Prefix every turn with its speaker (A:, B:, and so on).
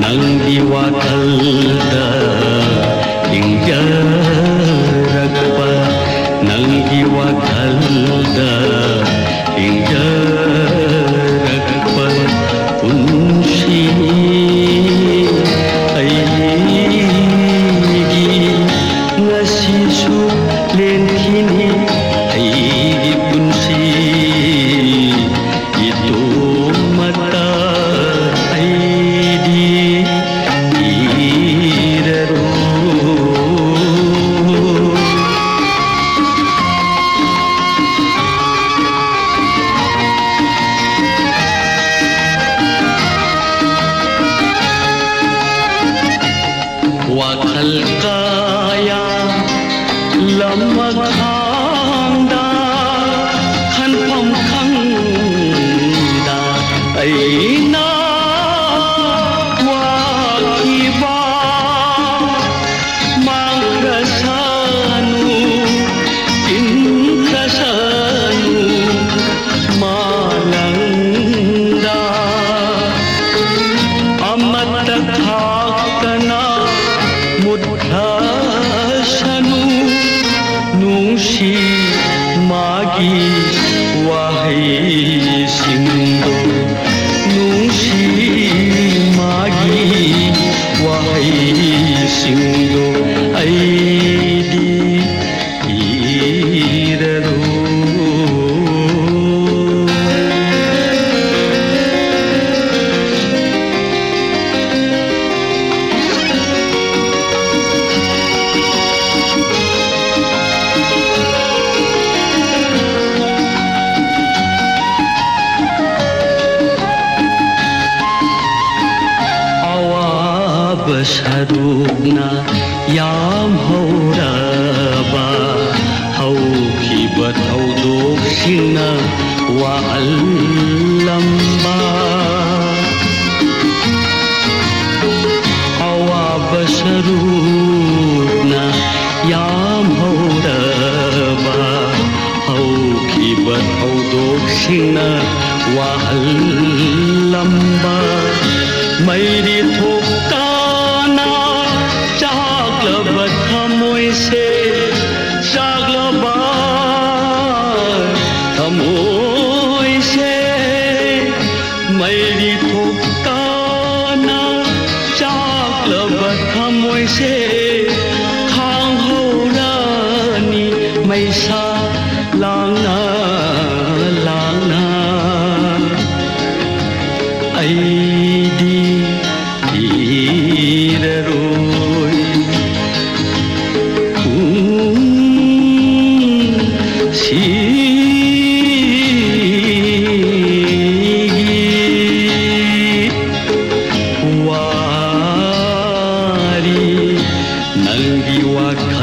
A: நந்தி வாக்கல். kaya lama thang da khan phong khang da ai na chi ma gi wa ಸ್ವಸ್ವರೂಪ್ನ ಯಾಂ ಹೌರಬ ಹೌಖಿಬತ್ ಹೌದೋಕ್ಷಿಣ وألمبا أوا بشروبنا يا مهربا أو كبت أو دوكشنا وألمبا ميري توكتا tôi sẽ khang hô ra ni mây xa lang na lang na ai Nangiwaka.